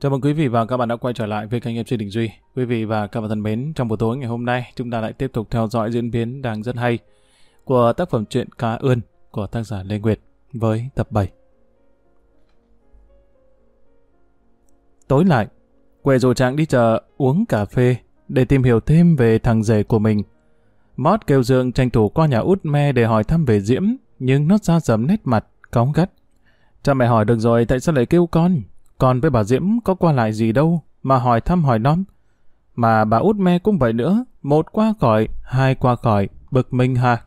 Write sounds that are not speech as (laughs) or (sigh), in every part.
Chào mừng quý vị và các bạn đã quay trở lại với kênh MC Đình Duy. Quý vị và các bạn thân mến, trong buổi tối ngày hôm nay, chúng ta lại tiếp tục theo dõi diễn biến đang rất hay của tác phẩm truyện Cá Ươn của tác giả Lê Nguyệt với tập 7. Tối lại, Quệ rủ Trạng đi chợ uống cà phê để tìm hiểu thêm về thằng rể của mình. Mót kêu Dương tranh thủ qua nhà út me để hỏi thăm về Diễm, nhưng nó ra dầm nét mặt, cóng gắt. Cha mẹ hỏi được rồi, tại sao lại kêu con? Còn với bà Diễm có qua lại gì đâu, mà hỏi thăm hỏi non. Mà bà út me cũng vậy nữa, một qua khỏi, hai qua khỏi, bực mình hà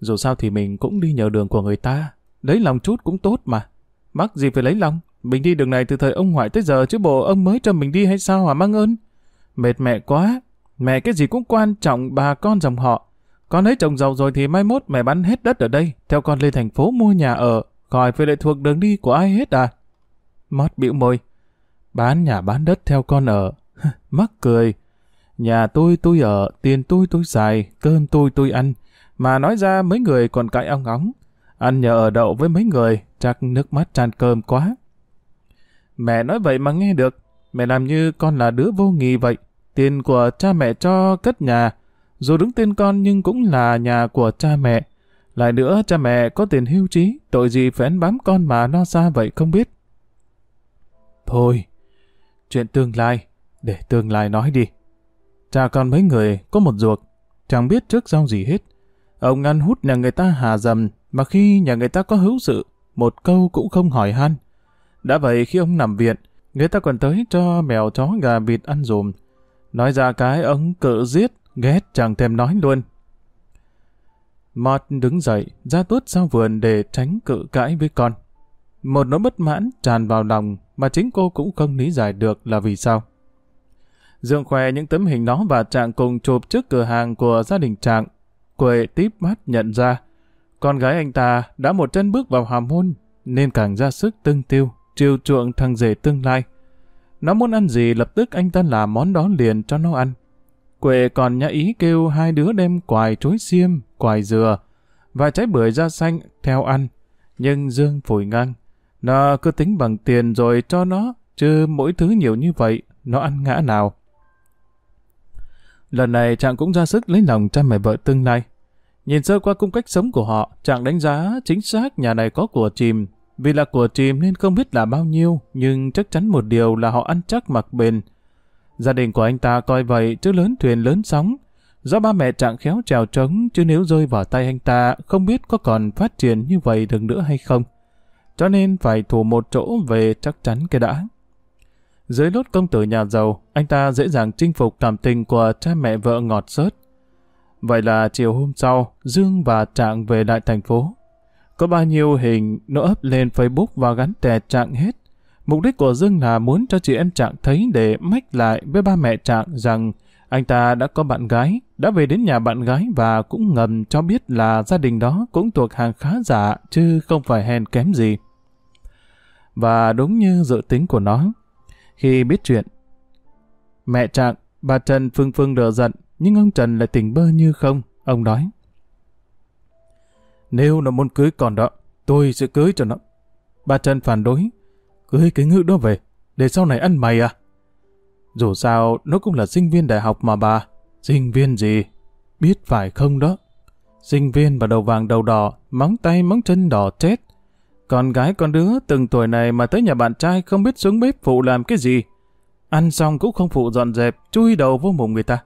Dù sao thì mình cũng đi nhờ đường của người ta, lấy lòng chút cũng tốt mà. Mắc gì phải lấy lòng, mình đi đường này từ thời ông ngoại tới giờ chứ bộ ông mới cho mình đi hay sao hả mang ơn? Mệt mẹ quá, mẹ cái gì cũng quan trọng bà con dòng họ. Con lấy chồng giàu rồi thì mai mốt mẹ bán hết đất ở đây, theo con lên thành phố mua nhà ở, khỏi phải lệ thuộc đường đi của ai hết à? Mót bĩu môi. Bán nhà bán đất theo con ở. Mắc cười. Nhà tôi tôi ở, tiền tôi tôi xài, cơm tôi tôi ăn. Mà nói ra mấy người còn cãi ong óng. Ăn nhờ ở đậu với mấy người, chắc nước mắt tràn cơm quá. Mẹ nói vậy mà nghe được. Mẹ làm như con là đứa vô nghị vậy. Tiền của cha mẹ cho cất nhà. Dù đứng tên con nhưng cũng là nhà của cha mẹ. Lại nữa, cha mẹ có tiền hưu trí, tội gì phải bám con mà lo xa vậy không biết. Thôi, chuyện tương lai, để tương lai nói đi. Cha con mấy người có một ruột, chẳng biết trước sau gì hết. Ông ăn hút nhà người ta hà dầm, mà khi nhà người ta có hữu sự, một câu cũng không hỏi han. Đã vậy khi ông nằm viện, người ta còn tới cho mèo chó gà vịt ăn dùm. Nói ra cái ông cự giết, ghét chẳng thèm nói luôn. Mọt đứng dậy, ra tuốt sau vườn để tránh cự cãi với con. Một nỗi bất mãn tràn vào lòng mà chính cô cũng không lý giải được là vì sao. Dương khoe những tấm hình nó và Trạng cùng chụp trước cửa hàng của gia đình Trạng. Quệ tiếp mắt nhận ra, con gái anh ta đã một chân bước vào hàm hôn, nên càng ra sức tưng tiêu, chiều chuộng thằng rể tương lai. Nó muốn ăn gì lập tức anh ta làm món đó liền cho nó ăn. Quệ còn nhã ý kêu hai đứa đem quài chuối xiêm, quài dừa và trái bưởi da xanh theo ăn. Nhưng Dương phủi ngang. Nó cứ tính bằng tiền rồi cho nó, chứ mỗi thứ nhiều như vậy, nó ăn ngã nào. Lần này chàng cũng ra sức lấy lòng cha mẹ vợ tương lai. Nhìn sơ qua cung cách sống của họ, chàng đánh giá chính xác nhà này có của chìm. Vì là của chìm nên không biết là bao nhiêu, nhưng chắc chắn một điều là họ ăn chắc mặc bền. Gia đình của anh ta coi vậy chứ lớn thuyền lớn sóng. Do ba mẹ chàng khéo trèo trống, chứ nếu rơi vào tay anh ta, không biết có còn phát triển như vậy được nữa hay không cho nên phải thủ một chỗ về chắc chắn cái đã. Dưới lốt công tử nhà giàu, anh ta dễ dàng chinh phục cảm tình của cha mẹ vợ ngọt sớt. Vậy là chiều hôm sau, Dương và Trạng về lại thành phố. Có bao nhiêu hình nó up lên Facebook và gắn tè Trạng hết. Mục đích của Dương là muốn cho chị em Trạng thấy để mách lại với ba mẹ Trạng rằng anh ta đã có bạn gái, đã về đến nhà bạn gái và cũng ngầm cho biết là gia đình đó cũng thuộc hàng khá giả chứ không phải hèn kém gì. Và đúng như dự tính của nó, khi biết chuyện, mẹ Trạng, bà Trần Phương Phương đỡ giận, nhưng ông Trần lại tỉnh bơ như không. Ông nói, nếu nó muốn cưới còn đó, tôi sẽ cưới cho nó. Bà Trần phản đối, cưới cái ngữ đó về, để sau này ăn mày à? Dù sao, nó cũng là sinh viên đại học mà bà. Sinh viên gì? Biết phải không đó? Sinh viên và đầu vàng đầu đỏ, móng tay móng chân đỏ chết. Con gái con đứa từng tuổi này mà tới nhà bạn trai không biết xuống bếp phụ làm cái gì. Ăn xong cũng không phụ dọn dẹp, chui đầu vô mồm người ta.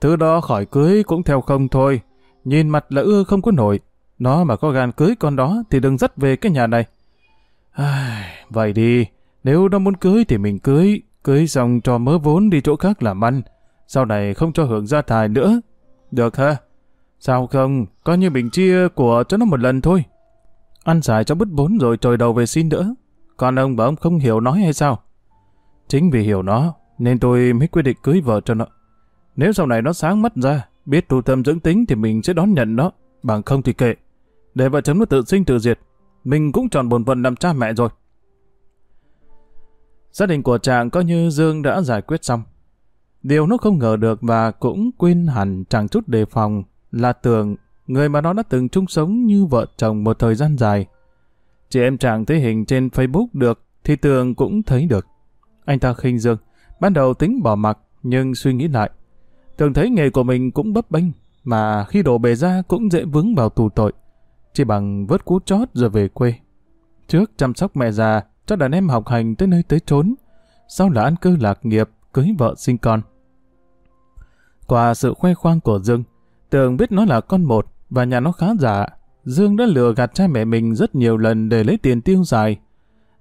Thứ đó khỏi cưới cũng theo không thôi. Nhìn mặt là ưa không có nổi. Nó mà có gan cưới con đó thì đừng dắt về cái nhà này. À, vậy đi, nếu nó muốn cưới thì mình cưới. Cưới xong cho mớ vốn đi chỗ khác làm ăn. Sau này không cho hưởng gia tài nữa. Được ha? Sao không? Coi như mình chia của cho nó một lần thôi. Ăn xài cho bứt vốn rồi trồi đầu về xin đỡ. Còn ông bảo ông không hiểu nói hay sao? Chính vì hiểu nó, nên tôi mới quyết định cưới vợ cho nó. Nếu sau này nó sáng mắt ra, biết tu tâm dưỡng tính thì mình sẽ đón nhận nó, bằng không thì kệ. Để vợ chồng nó tự sinh tự diệt, mình cũng chọn bổn phận làm cha mẹ rồi. Gia đình của chàng coi như Dương đã giải quyết xong. Điều nó không ngờ được và cũng quên hẳn chẳng chút đề phòng là tưởng người mà nó đã từng chung sống như vợ chồng một thời gian dài. Chị em chàng thấy hình trên Facebook được thì tường cũng thấy được. Anh ta khinh Dương. Ban đầu tính bỏ mặc, nhưng suy nghĩ lại. tường thấy nghề của mình cũng bấp bênh, mà khi đổ bề ra cũng dễ vướng vào tù tội. Chỉ bằng vớt cú chót rồi về quê. Trước chăm sóc mẹ già, cho đàn em học hành tới nơi tới chốn. Sau là ăn cư lạc nghiệp, cưới vợ sinh con. Qua sự khoe khoang của Dương, Tường biết nó là con một và nhà nó khá giả. Dương đã lừa gạt cha mẹ mình rất nhiều lần để lấy tiền tiêu xài.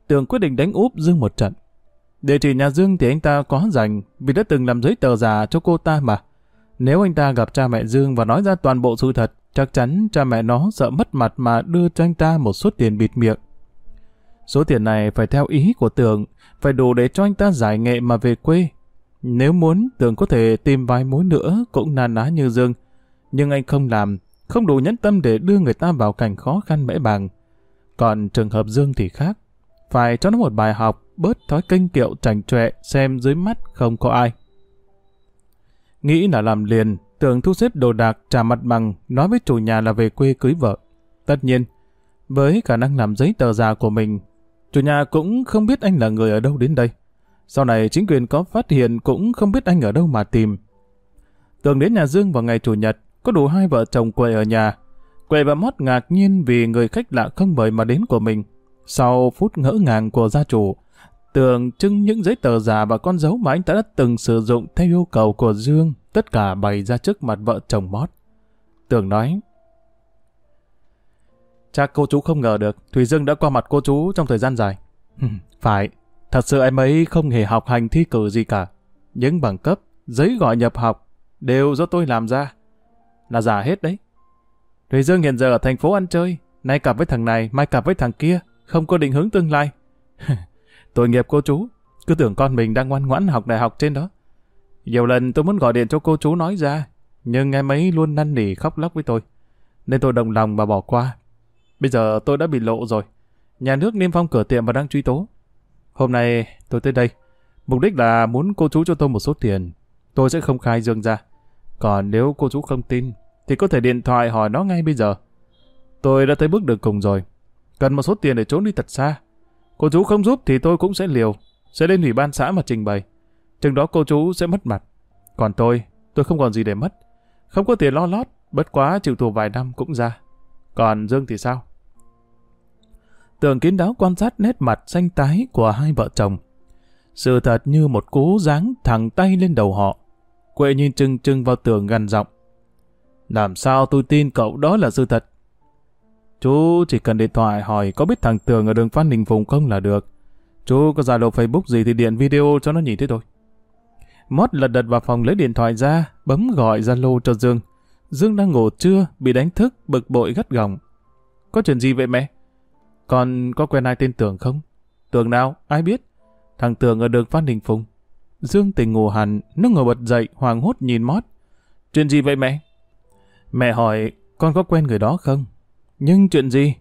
Tường quyết định đánh úp Dương một trận. Địa chỉ nhà Dương thì anh ta có dành vì đã từng làm giấy tờ giả cho cô ta mà. Nếu anh ta gặp cha mẹ Dương và nói ra toàn bộ sự thật, chắc chắn cha mẹ nó sợ mất mặt mà đưa cho anh ta một số tiền bịt miệng. Số tiền này phải theo ý của Tường, phải đủ để cho anh ta giải nghệ mà về quê. Nếu muốn, Tường có thể tìm vài mối nữa cũng nan ná như Dương. Nhưng anh không làm, không đủ nhẫn tâm để đưa người ta vào cảnh khó khăn mẽ bàng. Còn trường hợp Dương thì khác. Phải cho nó một bài học, bớt thói kênh kiệu chảnh chọe xem dưới mắt không có ai. Nghĩ là làm liền, Tường thu xếp đồ đạc trả mặt bằng, nói với chủ nhà là về quê cưới vợ. Tất nhiên, với khả năng làm giấy tờ giả của mình, chủ nhà cũng không biết anh là người ở đâu đến đây. Sau này chính quyền có phát hiện cũng không biết anh ở đâu mà tìm. Tường đến nhà Dương vào ngày Chủ nhật, có đủ hai vợ chồng quệ ở nhà. Quệ và Mót ngạc nhiên vì người khách lạ không mời mà đến của mình. Sau phút ngỡ ngàng của gia chủ, Tường trưng những giấy tờ giả và con dấu mà anh ta đã từng sử dụng theo yêu cầu của Dương, tất cả bày ra trước mặt vợ chồng Mót. Tường nói, Chắc cô chú không ngờ được, Thùy Dương đã qua mặt cô chú trong thời gian dài. Phải, thật sự em ấy không hề học hành thi cử gì cả. Những bằng cấp, giấy gọi nhập học, đều do tôi làm ra. Là giả hết đấy. Thùy Dương hiện giờ ở thành phố ăn chơi, nay cặp với thằng này, mai cặp với thằng kia, không có định hướng tương lai. Tội nghiệp cô chú, cứ tưởng con mình đang ngoan ngoãn học đại học trên đó. Nhiều lần tôi muốn gọi điện cho cô chú nói ra, nhưng em ấy luôn năn nỉ khóc lóc với tôi. Nên tôi đồng lòng mà bỏ qua. Bây giờ tôi đã bị lộ rồi. Nhà nước niêm phong cửa tiệm và đang truy tố. Hôm nay tôi tới đây. Mục đích là muốn cô chú cho tôi một số tiền. Tôi sẽ không khai dương ra. Còn nếu cô chú không tin, thì có thể điện thoại hỏi nó ngay bây giờ. Tôi đã tới bước đường cùng rồi. Cần một số tiền để trốn đi thật xa. Cô chú không giúp thì tôi cũng sẽ liều. Sẽ lên ủy ban xã mà trình bày. Chừng đó cô chú sẽ mất mặt. Còn tôi, tôi không còn gì để mất. Không có tiền lo lót, bất quá chịu tù vài năm cũng ra. Còn Dương thì sao? Tường kín đáo quan sát nét mặt xanh tái của hai vợ chồng. Sự thật như một cú giáng thẳng tay lên đầu họ. Quệ nhìn trừng trừng vào tường gần giọng. Làm sao tôi tin cậu đó là sự thật? Chú chỉ cần điện thoại hỏi có biết thằng Tường ở đường Phan Đình Phùng không là được. Chú có giả lộ Facebook gì thì điện video cho nó nhìn thế thôi. Mót lật đật vào phòng lấy điện thoại ra, bấm gọi Zalo cho Dương. Dương đang ngủ trưa, bị đánh thức, bực bội gắt gỏng. Có chuyện gì vậy mẹ? Con có quen ai tên Tường không? Tường nào? Ai biết? Thằng Tường ở đường Phan Đình Phùng. Dương tỉnh ngủ hẳn, nó ngồi bật dậy, hoàng hốt nhìn Mót. Chuyện gì vậy mẹ? Mẹ hỏi, con có quen người đó không? Nhưng chuyện gì?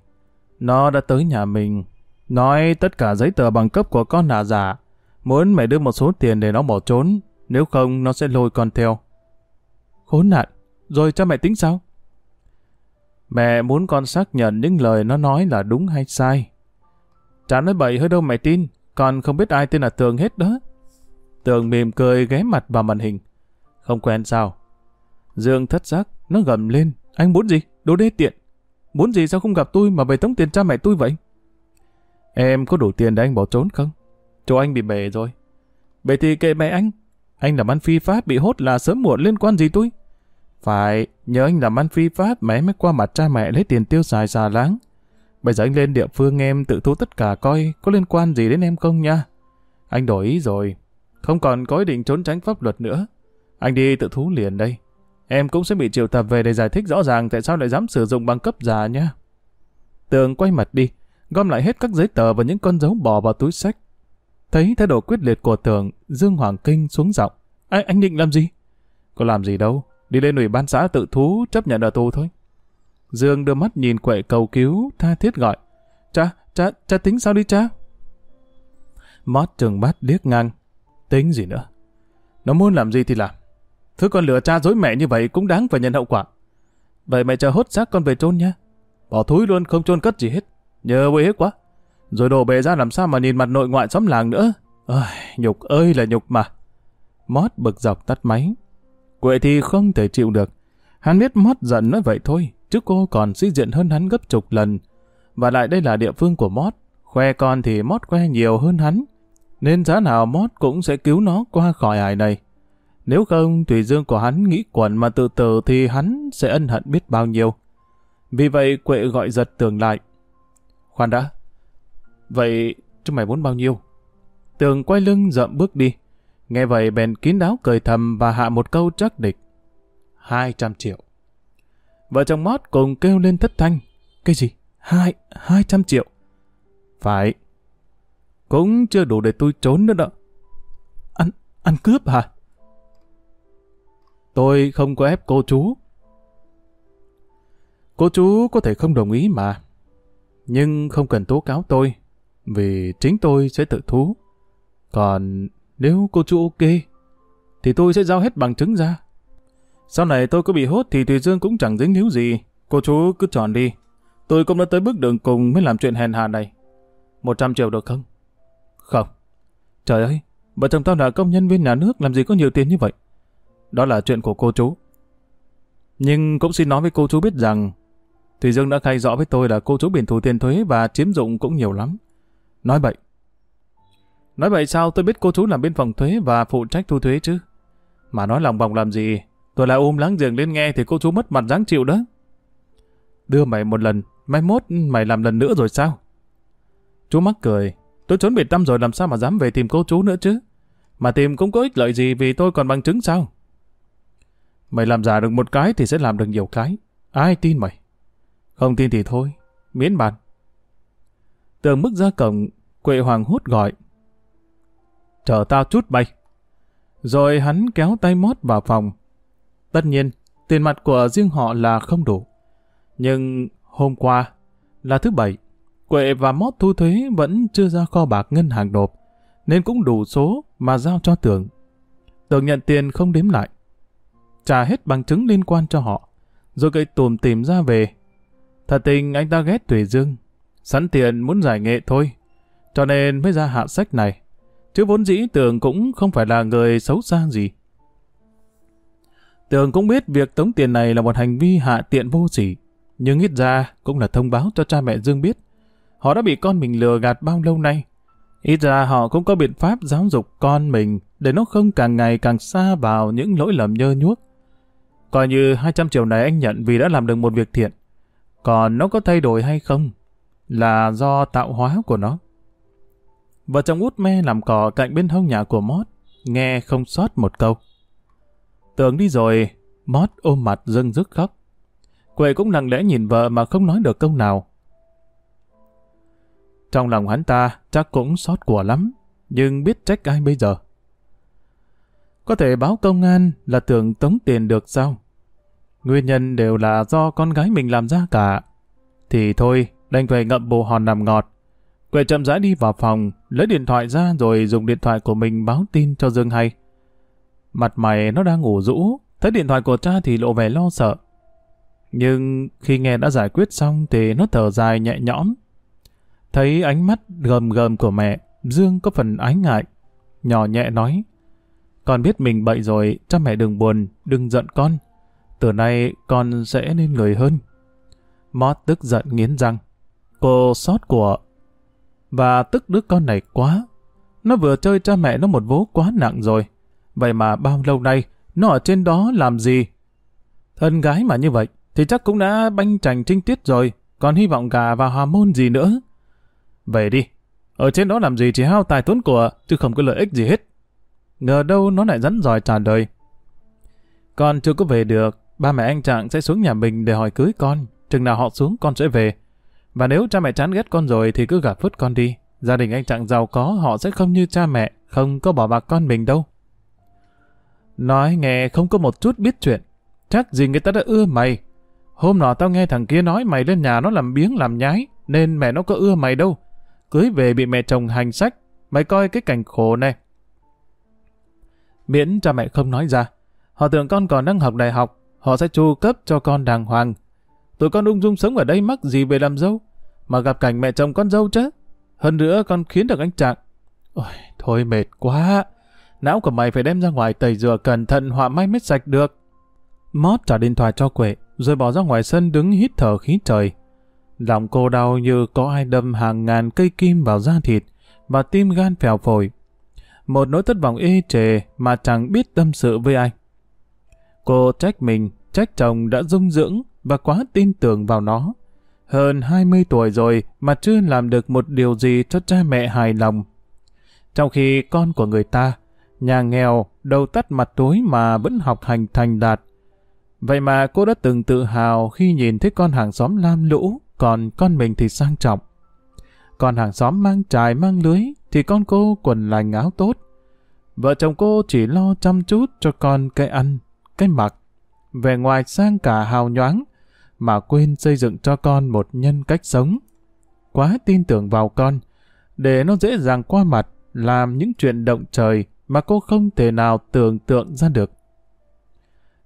Nó đã tới nhà mình, nói tất cả giấy tờ bằng cấp của con là giả, muốn mẹ đưa một số tiền để nó bỏ trốn, nếu không nó sẽ lôi con theo. Khốn nạn, rồi cha mẹ tính sao? Mẹ muốn con xác nhận những lời nó nói là đúng hay sai. Chả nói bậy hơi đâu mẹ tin, con không biết ai tên là Tường hết đó. Tường mỉm cười ghé mặt vào màn hình. Không quen sao? Dương thất giác, nó gầm lên. Anh muốn gì? Đồ đê tiện. Muốn gì sao không gặp tôi mà về tống tiền cha mẹ tôi vậy? Em có đủ tiền để anh bỏ trốn không? Chỗ anh bị bể rồi. Bể thì kệ mẹ anh. Anh làm ăn phi pháp bị hốt là sớm muộn liên quan gì tôi? Phải, nhớ anh làm ăn phi pháp mà em mới qua mặt cha mẹ lấy tiền tiêu xài xà láng. Bây giờ anh lên địa phương em tự thu tất cả coi có liên quan gì đến em không nha. Anh đổi ý rồi. Không còn có ý định trốn tránh pháp luật nữa. Anh đi tự thú liền đây. Em cũng sẽ bị triệu tập về để giải thích rõ ràng tại sao lại dám sử dụng băng cấp giả nha. Tường quay mặt đi, gom lại hết các giấy tờ và những con dấu bỏ vào túi sách. Thấy thái độ quyết liệt của Tường, Dương Hoàng Kinh xuống giọng. Anh, anh định làm gì? Có làm gì đâu, đi lên ủy ban xã tự thú chấp nhận ở tù thôi. Dương đưa mắt nhìn quệ cầu cứu, tha thiết gọi. Cha, cha, cha tính sao đi cha? Mót trừng mắt liếc ngang. Tính gì nữa? Nó muốn làm gì thì làm. Thứ con lừa cha dối mẹ như vậy cũng đáng phải nhận hậu quả. Vậy mẹ chờ hốt xác con về chôn nha. Bỏ thúi luôn không chôn cất gì hết. Nhờ quê hết quá. Rồi đổ bề ra làm sao mà nhìn mặt nội ngoại xóm làng nữa. Ơi, nhục ơi là nhục mà. Mót bực dọc tắt máy. Quệ thì không thể chịu được. Hắn biết Mót giận nói vậy thôi, chứ cô còn sĩ diện hơn hắn gấp chục lần. Và lại đây là địa phương của Mót. Khoe con thì Mót khoe nhiều hơn hắn. Nên giá nào Mót cũng sẽ cứu nó qua khỏi ải này. Nếu không, Thủy Dương của hắn nghĩ quẩn mà tự tử thì hắn sẽ ân hận biết bao nhiêu. Vì vậy Quệ gọi giật tường lại. Khoan đã. Vậy chúng mày muốn bao nhiêu? Tường quay lưng dậm bước đi. Nghe vậy bèn kín đáo cười thầm và hạ một câu chắc địch. 200 triệu. Vợ chồng mót cùng kêu lên thất thanh. Cái gì? Hai, 200 triệu. Phải. Cũng chưa đủ để tôi trốn nữa đó. Ăn, ăn cướp hả? Tôi không có ép cô chú. Cô chú có thể không đồng ý mà. Nhưng không cần tố cáo tôi, vì chính tôi sẽ tự thú. Còn nếu cô chú ok, thì tôi sẽ giao hết bằng chứng ra. Sau này tôi có bị hốt thì Thùy Dương cũng chẳng dính líu gì. Cô chú cứ chọn đi. Tôi cũng đã tới bước đường cùng mới làm chuyện hèn hạ này. 100 triệu được không? Không. Trời ơi, vợ chồng tao là công nhân viên nhà nước làm gì có nhiều tiền như vậy. Đó là chuyện của cô chú. Nhưng cũng xin nói với cô chú biết rằng Thùy Dương đã khai rõ với tôi là cô chú biển thủ tiền thuế và chiếm dụng cũng nhiều lắm. Nói vậy. Nói vậy sao tôi biết cô chú làm bên phòng thuế và phụ trách thu thuế chứ? Mà nói lòng vòng làm gì? Tôi lại ôm um láng giềng lên nghe thì cô chú mất mặt dáng chịu đó. Đưa mày một lần, mai mốt mày làm lần nữa rồi sao? Chú mắc cười. Tôi trốn biệt tâm rồi làm sao mà dám về tìm cô chú nữa chứ? Mà tìm cũng có ích lợi gì vì tôi còn bằng chứng sao? Mày làm giả được một cái thì sẽ làm được nhiều cái. Ai tin mày? Không tin thì thôi, miễn bàn. Tường mức ra cổng, Quệ Hoàng hút gọi. Chờ tao chút bay. Rồi hắn kéo tay mót vào phòng. Tất nhiên, tiền mặt của riêng họ là không đủ. Nhưng hôm qua, là thứ bảy, Quệ và mót thu thuế vẫn chưa ra kho bạc ngân hàng nộp, nên cũng đủ số mà giao cho Tường. Tường nhận tiền không đếm lại. Trả hết bằng chứng liên quan cho họ, rồi cây tùm tìm ra về Thật tình anh ta ghét Thủy Dương. Sẵn tiền muốn giải nghệ thôi. Cho nên mới ra hạ sách này. Chứ vốn dĩ Tường cũng không phải là người xấu xa gì. Tường cũng biết việc tống tiền này là một hành vi hạ tiện vô sỉ. Nhưng ít ra cũng là thông báo cho cha mẹ Dương biết. Họ đã bị con mình lừa gạt bao lâu nay. Ít ra họ cũng có biện pháp giáo dục con mình để nó không càng ngày càng xa vào những lỗi lầm nhơ nhuốc. Coi như 200 triệu này anh nhận vì đã làm được một việc thiện. Còn nó có thay đổi hay không? Là do tạo hóa của nó. Vợ chồng út me làm cỏ cạnh bên hông nhà của Mót, nghe không sót một câu. Tưởng đi rồi, Mót ôm mặt dưng dứt khóc. Quệ cũng lặng lẽ nhìn vợ mà không nói được câu nào. Trong lòng hắn ta chắc cũng xót của lắm, nhưng biết trách ai bây giờ. Có thể báo công an là tưởng tống tiền được sao? Nguyên nhân đều là do con gái mình làm ra cả. Thì thôi, đành phải ngậm bồ hòn nằm ngọt. Quệ chậm rãi đi vào phòng, lấy điện thoại ra rồi dùng điện thoại của mình báo tin cho Dương hay. Mặt mày nó đang ngủ rũ, thấy điện thoại của cha thì lộ vẻ lo sợ. Nhưng khi nghe đã giải quyết xong thì nó thở dài nhẹ nhõm. Thấy ánh mắt gầm gầm của mẹ, Dương có phần ái ngại. Nhỏ nhẹ nói, con biết mình bậy rồi, cha mẹ đừng buồn, đừng giận con. Từ nay con sẽ nên người hơn. Mót tức giận nghiến răng. Cô sót của. Và tức đứa con này quá. Nó vừa chơi cha mẹ nó một vố quá nặng rồi. Vậy mà bao lâu nay, nó ở trên đó làm gì? Thân gái mà như vậy, thì chắc cũng đã banh chành trinh tiết rồi, còn hy vọng gà vào hòa môn gì nữa. Về đi, ở trên đó làm gì chỉ hao tài tốn của, chứ không có lợi ích gì hết. Ngờ đâu nó lại rắn giỏi trả đời. Con chưa có về được, ba mẹ anh Trạng sẽ xuống nhà mình để hỏi cưới con. Chừng nào họ xuống con sẽ về. Và nếu cha mẹ chán ghét con rồi thì cứ gạt phứt con đi. Gia đình anh Trạng giàu có họ sẽ không như cha mẹ, không có bỏ bạc con mình đâu. Nói nghe không có một chút biết chuyện. Chắc gì người ta đã ưa mày. Hôm nọ tao nghe thằng kia nói mày lên nhà nó làm biếng làm nhái, nên mẹ nó có ưa mày đâu. Cưới về bị mẹ chồng hành sách, mày coi cái cảnh khổ này. Miễn cha mẹ không nói ra, Họ tưởng con còn đang học đại học, họ sẽ chu cấp cho con đàng hoàng. Tụi con ung dung sống ở đây mắc gì về làm dâu, mà gặp cảnh mẹ chồng con dâu chứ. Hơn nữa con khiến được anh Trạng. Ôi, thôi mệt quá. Não của mày phải đem ra ngoài tẩy rửa cẩn thận họa may mới sạch được. Mót trả điện thoại cho Quệ, rồi bỏ ra ngoài sân đứng hít thở khí trời. Lòng cô đau như có ai đâm hàng ngàn cây kim vào da thịt, và tim gan phèo phổi. Một nỗi thất vọng ê chề mà chẳng biết tâm sự với ai. Cô trách mình, trách chồng đã dung dưỡng và quá tin tưởng vào nó. Hơn 20 tuổi rồi mà chưa làm được một điều gì cho cha mẹ hài lòng. Trong khi con của người ta, nhà nghèo, đầu tắt mặt tối mà vẫn học hành thành đạt. Vậy mà cô đã từng tự hào khi nhìn thấy con hàng xóm lam lũ, còn con mình thì sang trọng. còn hàng xóm mang trài mang lưới, thì con cô quần lành áo tốt. Vợ chồng cô chỉ lo chăm chút cho con cái ăn, cái mặc. Về ngoài sang cả hào nhoáng, mà quên xây dựng cho con một nhân cách sống. Quá tin tưởng vào con, để nó dễ dàng qua mặt, làm những chuyện động trời mà cô không thể nào tưởng tượng ra được.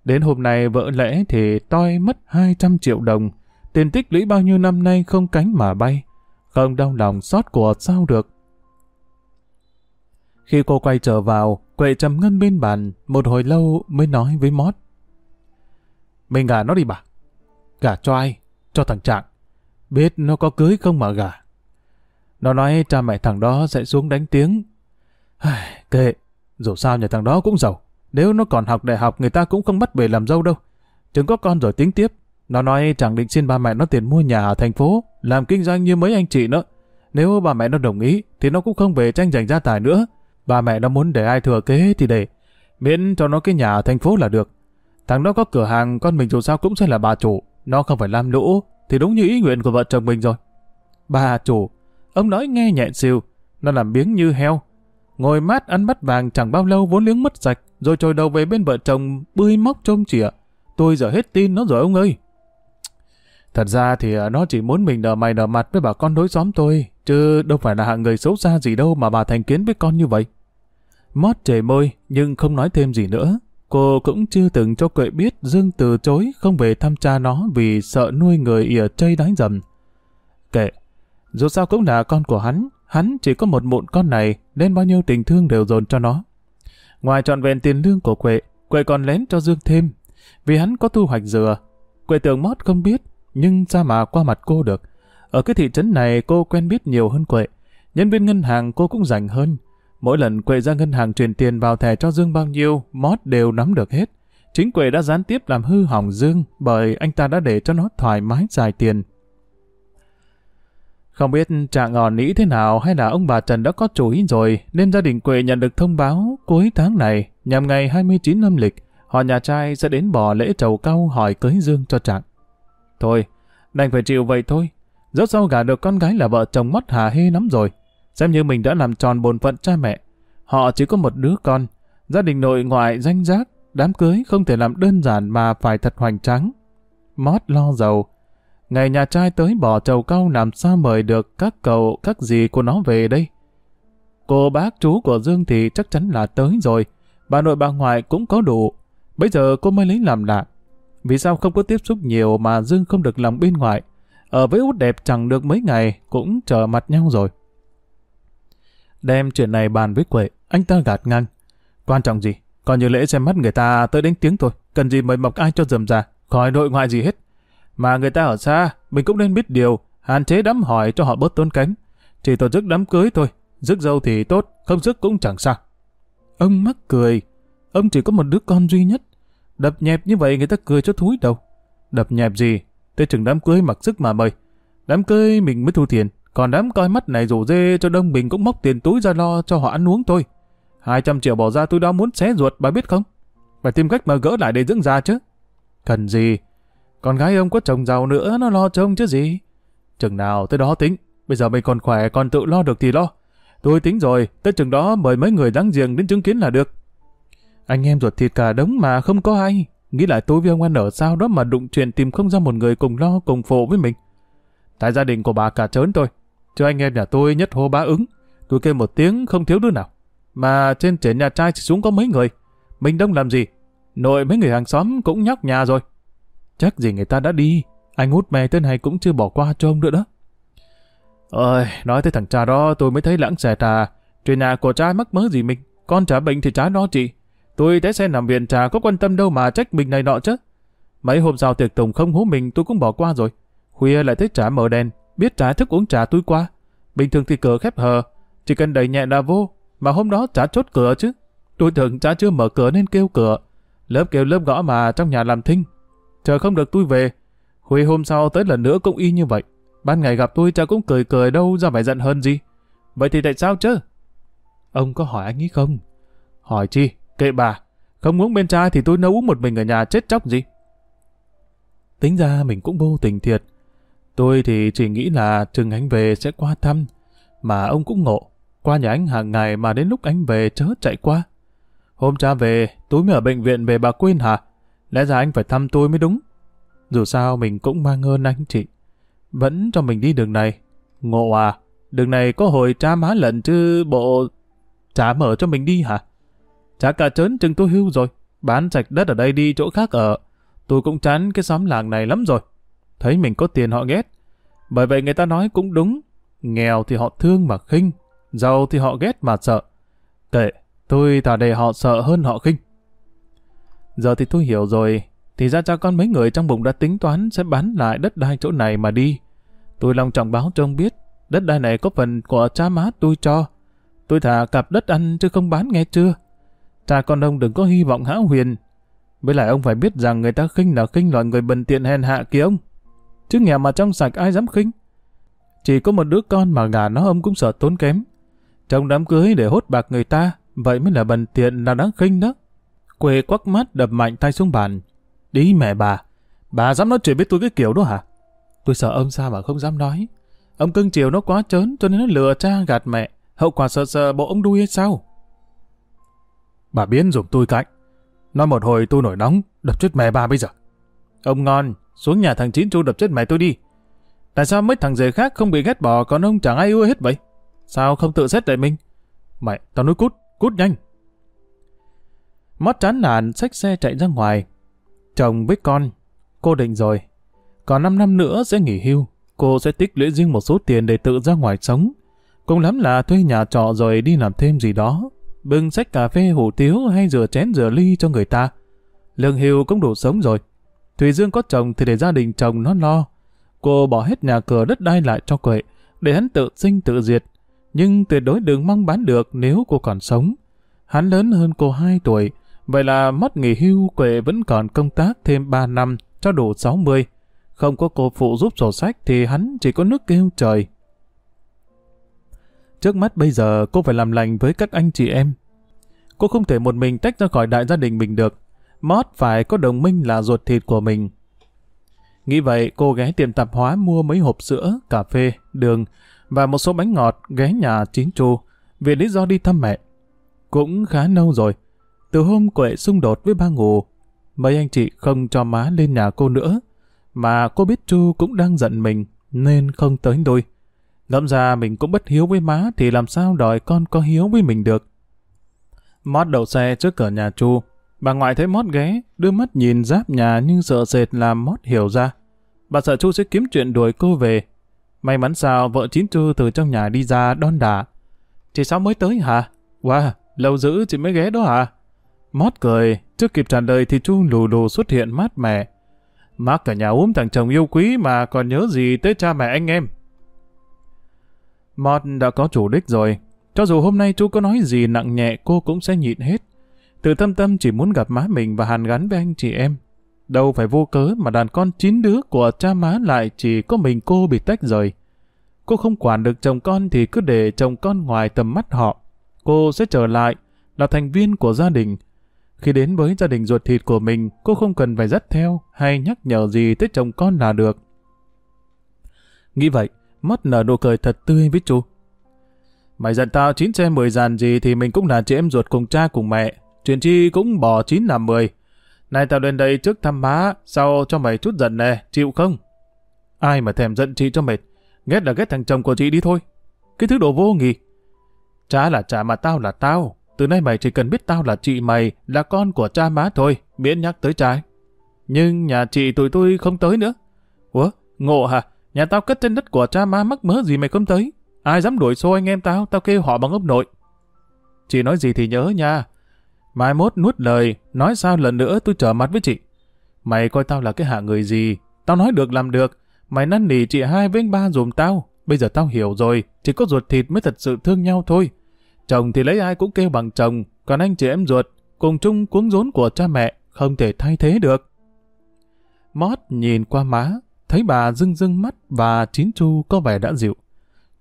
Đến hôm nay vợ lẽ thì toi mất 200 triệu đồng, tiền tích lũy bao nhiêu năm nay không cánh mà bay, không đau lòng xót của sao được. Khi cô quay trở vào, quệ trầm ngân bên bàn, một hồi lâu mới nói với Mót. Mình gả nó đi bà. Gả cho ai? Cho thằng Trạng. Biết nó có cưới không mà gả. Nó nói cha mẹ thằng đó sẽ xuống đánh tiếng. Kệ, dù sao nhà thằng đó cũng giàu. Nếu nó còn học đại học người ta cũng không bắt về làm dâu đâu. Chừng có con rồi tính tiếp. Nó nói chẳng định xin ba mẹ nó tiền mua nhà ở thành phố, làm kinh doanh như mấy anh chị nữa. Nếu ba mẹ nó đồng ý, thì nó cũng không về tranh giành gia tài nữa. Ba mẹ nó muốn để ai thừa kế thì để. Miễn cho nó cái nhà ở thành phố là được. Thằng đó có cửa hàng, con mình dù sao cũng sẽ là bà chủ. Nó không phải làm lũ, thì đúng như ý nguyện của vợ chồng mình rồi. Bà chủ, ông nói nghe nhẹ siêu, nó làm biếng như heo. Ngồi mát ăn bắt vàng chẳng bao lâu vốn liếng mất sạch, rồi trồi đầu về bên vợ chồng bươi móc trông chỉa. Tôi giờ hết tin nó rồi ông ơi. Thật ra thì à, nó chỉ muốn mình nở mày nở mặt với bà con đối xóm tôi, chứ đâu phải là hạng người xấu xa gì đâu mà bà thành kiến với con như vậy. Mót chề môi nhưng không nói thêm gì nữa. Cô cũng chưa từng cho Quệ biết Dương từ chối không về thăm cha nó vì sợ nuôi người ỉa chây đánh dầm. Kệ, dù sao cũng là con của hắn, hắn chỉ có một mụn con này nên bao nhiêu tình thương đều dồn cho nó. Ngoài trọn vẹn tiền lương của Quệ, Quệ còn lén cho Dương thêm. Vì hắn có thu hoạch dừa. Quệ tưởng Mót không biết, nhưng sao mà qua mặt cô được. Ở cái thị trấn này cô quen biết nhiều hơn Quệ. Nhân viên ngân hàng cô cũng rảnh hơn. Mỗi lần Quệ ra ngân hàng chuyển tiền vào thẻ cho Dương bao nhiêu, Mót đều nắm được hết. Chính Quệ đã gián tiếp làm hư hỏng Dương bởi anh ta đã để cho nó thoải mái xài tiền. Không biết trạng ngọn nghĩ thế nào hay là ông bà Trần đã có chủ ý rồi nên gia đình Quệ nhận được thông báo cuối tháng này nhằm ngày 29 âm lịch họ nhà trai sẽ đến bỏ lễ trầu cao hỏi cưới Dương cho Trạng. Thôi, đành phải chịu vậy thôi. Rốt sau gả được con gái là vợ chồng mất hà hê lắm rồi. Xem như mình đã làm tròn bổn phận cha mẹ. Họ chỉ có một đứa con. Gia đình nội ngoại danh giác. Đám cưới không thể làm đơn giản mà phải thật hoành tráng. Mót lo giàu. Ngày nhà trai tới bỏ trầu cau làm sao mời được các cậu, các gì của nó về đây. Cô bác chú của Dương thì chắc chắn là tới rồi. Bà nội bà ngoại cũng có đủ. Bây giờ cô mới lấy làm lạ. Vì sao không có tiếp xúc nhiều mà Dương không được lòng bên ngoài? Ở với út đẹp chẳng được mấy ngày cũng trở mặt nhau rồi. Đem chuyện này bàn với Quệ, anh ta gạt ngang. Quan trọng gì? Còn như lễ xem mắt người ta tới đánh tiếng thôi. Cần gì mời mọc ai cho dầm ra, khỏi nội ngoại gì hết. Mà người ta ở xa, mình cũng nên biết điều, hạn chế đám hỏi cho họ bớt tốn kém. Chỉ tổ chức đám cưới thôi, rước dâu thì tốt, không rước cũng chẳng sao. Ông mắc cười, ông chỉ có một đứa con duy nhất. Đập nhẹp như vậy người ta cười cho thúi đầu. Đập nhẹp gì, tới chừng đám cưới mặc sức mà mời. Đám cưới mình mới thu tiền, còn đám coi mắt này rủ dê cho đông mình cũng móc tiền túi ra lo cho họ ăn uống thôi. 200 triệu bỏ ra tôi đó muốn xé ruột bà biết không? Phải tìm cách mà gỡ lại để dưỡng già chứ. Cần gì? Con gái ông có chồng giàu nữa nó lo trông chứ gì? Chừng nào tới đó tính. Bây giờ mình còn khỏe còn tự lo được thì lo. Tôi tính rồi, tới chừng đó mời mấy người đáng giềng đến chứng kiến là được. Anh em ruột thịt cả đống mà không có ai. Nghĩ lại tôi với ông ăn ở sao đó mà đụng chuyện tìm không ra một người cùng lo cùng phụ với mình. Tại gia đình của bà cả trớn tôi. Chứ anh em nhà tôi nhất hô bá ứng. Tôi kêu một tiếng không thiếu đứa nào. Mà trên trển nhà trai chỉ xuống có mấy người. Mình đông làm gì? Nội mấy người hàng xóm cũng nhóc nhà rồi. Chắc gì người ta đã đi. Anh hút mè tên này cũng chưa bỏ qua cho ông nữa đó. Ơi, nói tới thằng cha đó tôi mới thấy lãng xẻ trà. Chuyện nhà của cha mắc mớ gì mình, con trả bệnh thì trả nó chị. Tôi té xe nằm viện trà có quan tâm đâu mà trách mình này nọ chứ. Mấy hôm sau tiệc tùng không hú mình tôi cũng bỏ qua rồi. Khuya lại thấy trả mở đèn, biết trà thức uống trà tôi qua. Bình thường thì cửa khép hờ, chỉ cần đẩy nhẹ là vô, mà hôm đó trà chốt cửa chứ. Tôi thường trà chưa mở cửa nên kêu cửa. Lớp kêu lớp gõ mà trong nhà làm thinh. Chờ không được tôi về. Huy hôm sau tới lần nữa cũng y như vậy. Ban ngày gặp tôi cha cũng cười cười đâu ra phải giận hơn gì. Vậy thì tại sao chứ? Ông có hỏi anh ấy không? Hỏi chi? Kệ bà. Không uống bên trai thì tôi nấu uống một mình ở nhà chết chóc gì. Tính ra mình cũng vô tình thiệt. Tôi thì chỉ nghĩ là chừng anh về sẽ qua thăm. Mà ông cũng ngộ. Qua nhà anh hàng ngày mà đến lúc anh về chớ chạy qua. Hôm cha về, tôi mới ở bệnh viện về bà quên hả? Lẽ ra anh phải thăm tôi mới đúng. Dù sao mình cũng mang ơn anh chị. Vẫn cho mình đi đường này. Ngộ à, đường này có hồi cha má lần chứ bộ... Cha mở cho mình đi hả? Cha cả trớn chừng tôi hưu rồi. Bán sạch đất ở đây đi chỗ khác ở. Tôi cũng chán cái xóm làng này lắm rồi. Thấy mình có tiền họ ghét. Bởi vậy người ta nói cũng đúng. Nghèo thì họ thương mà khinh. Giàu thì họ ghét mà sợ. Kệ, tôi thà để họ sợ hơn họ khinh. Giờ thì tôi hiểu rồi. Thì ra cha con mấy người trong bụng đã tính toán sẽ bán lại đất đai chỗ này mà đi. Tôi lòng trọng báo cho ông biết. Đất đai này có phần của cha má tôi cho. Tôi thà cặp đất ăn chứ không bán nghe chưa. Cha con ông đừng có hy vọng hão huyền với lại ông phải biết rằng người ta khinh là khinh loại người bần tiện hèn hạ kia ông. Chứ nghèo mà trong sạch ai dám khinh. Chỉ có một đứa con mà gà nó ông cũng sợ tốn kém. Trong đám cưới để hốt bạc người ta, vậy mới là bần tiện là đáng khinh đó. Quê quắc mắt đập mạnh tay xuống bàn. Đi mẹ bà, bà dám nói chuyện với tôi cái kiểu đó hả? Tôi sợ ông sao mà không dám nói. Ông cưng chiều nó quá trớn cho nên nó lừa cha gạt mẹ. Hậu quả sợ sợ bộ ông đuôi hay sao? Bà biến dùng tôi cạnh. Nói một hồi tôi nổi nóng, đập chết mẹ bà bây giờ. Ông ngon, xuống nhà thằng Chín Chu đập chết mẹ tôi đi. Tại sao mấy thằng dề khác không bị ghét bỏ còn ông chẳng ai ưa hết vậy? Sao không tự xét lại mình? Mẹ, tao nói cút, cút nhanh. Mót chán nản, xách xe chạy ra ngoài. Chồng với con, cô định rồi. Còn 5 năm nữa sẽ nghỉ hưu, cô sẽ tích lũy riêng một số tiền để tự ra ngoài sống. Cũng lắm là thuê nhà trọ rồi đi làm thêm gì đó bưng sách cà phê hủ tiếu hay rửa chén rửa ly cho người ta. Lương hưu cũng đủ sống rồi. Thùy Dương có chồng thì để gia đình chồng nó lo. Cô bỏ hết nhà cửa đất đai lại cho Quệ, để hắn tự sinh tự diệt. Nhưng tuyệt đối đừng mong bán được nếu cô còn sống. Hắn lớn hơn cô 2 tuổi, vậy là mất nghỉ hưu Quệ vẫn còn công tác thêm 3 năm cho đủ 60. Không có cô phụ giúp sổ sách thì hắn chỉ có nước kêu trời. Trước mắt bây giờ cô phải làm lành với các anh chị em. Cô không thể một mình tách ra khỏi đại gia đình mình được. Mót phải có đồng minh là ruột thịt của mình. Nghĩ vậy, cô ghé tiệm tạp hóa mua mấy hộp sữa, cà phê, đường và một số bánh ngọt ghé nhà chín chu vì lý do đi thăm mẹ. Cũng khá lâu rồi. Từ hôm quệ xung đột với ba ngủ, mấy anh chị không cho má lên nhà cô nữa. Mà cô biết Chu cũng đang giận mình nên không tới đôi. Ngẫm ra mình cũng bất hiếu với má thì làm sao đòi con có hiếu với mình được. Mót đậu xe trước cửa nhà Chu. Bà ngoại thấy Mót ghé, đưa mắt nhìn giáp nhà nhưng sợ sệt làm Mót hiểu ra. Bà sợ Chu sẽ kiếm chuyện đuổi cô về. May mắn sao vợ chín Chu từ trong nhà đi ra đón đà. Chị sao mới tới hả? Wow, lâu dữ chị mới ghé đó hả? Mót cười, trước kịp trả lời thì Chu lù lù xuất hiện mát mẻ. mát cả nhà ốm thằng chồng yêu quý mà còn nhớ gì tới cha mẹ anh em. mót đã có chủ đích rồi. Cho dù hôm nay chú có nói gì nặng nhẹ cô cũng sẽ nhịn hết. Từ tâm tâm chỉ muốn gặp má mình và hàn gắn với anh chị em. Đâu phải vô cớ mà đàn con chín đứa của cha má lại chỉ có mình cô bị tách rời. Cô không quản được chồng con thì cứ để chồng con ngoài tầm mắt họ. Cô sẽ trở lại, là thành viên của gia đình. Khi đến với gia đình ruột thịt của mình, cô không cần phải dắt theo hay nhắc nhở gì tới chồng con là được. Nghĩ vậy, Mất nở nụ cười thật tươi với chú. Mày giận tao chín xe mười dàn gì thì mình cũng là chị em ruột cùng cha cùng mẹ. Chuyện chi cũng bỏ chín làm mười. Này tao lên đây trước thăm má, sau cho mày chút giận nè, chịu không? Ai mà thèm giận chị cho mệt. Ghét là ghét thằng chồng của chị đi thôi. Cái thứ đồ vô nghỉ. Cha là cha mà tao là tao. Từ nay mày chỉ cần biết tao là chị mày, là con của cha má thôi, miễn nhắc tới trai. Nhưng nhà chị tụi tôi không tới nữa. Ủa, ngộ hả? Nhà tao cất trên đất của cha má mắc mớ gì mày không tới. Ai dám đuổi xô anh em tao, tao kêu họ bằng ông nội. chị nói gì thì nhớ nha. Mai mốt nuốt lời, nói sao lần nữa tôi trở mặt với chị. Mày coi tao là cái hạ người gì, tao nói được làm được, mày năn nỉ chị hai với anh ba dùm tao. Bây giờ tao hiểu rồi, chỉ có ruột thịt mới thật sự thương nhau thôi. Chồng thì lấy ai cũng kêu bằng chồng, còn anh chị em ruột, cùng chung cuống rốn của cha mẹ, không thể thay thế được. Mót nhìn qua má, thấy bà rưng rưng mắt và chín chu có vẻ đã dịu.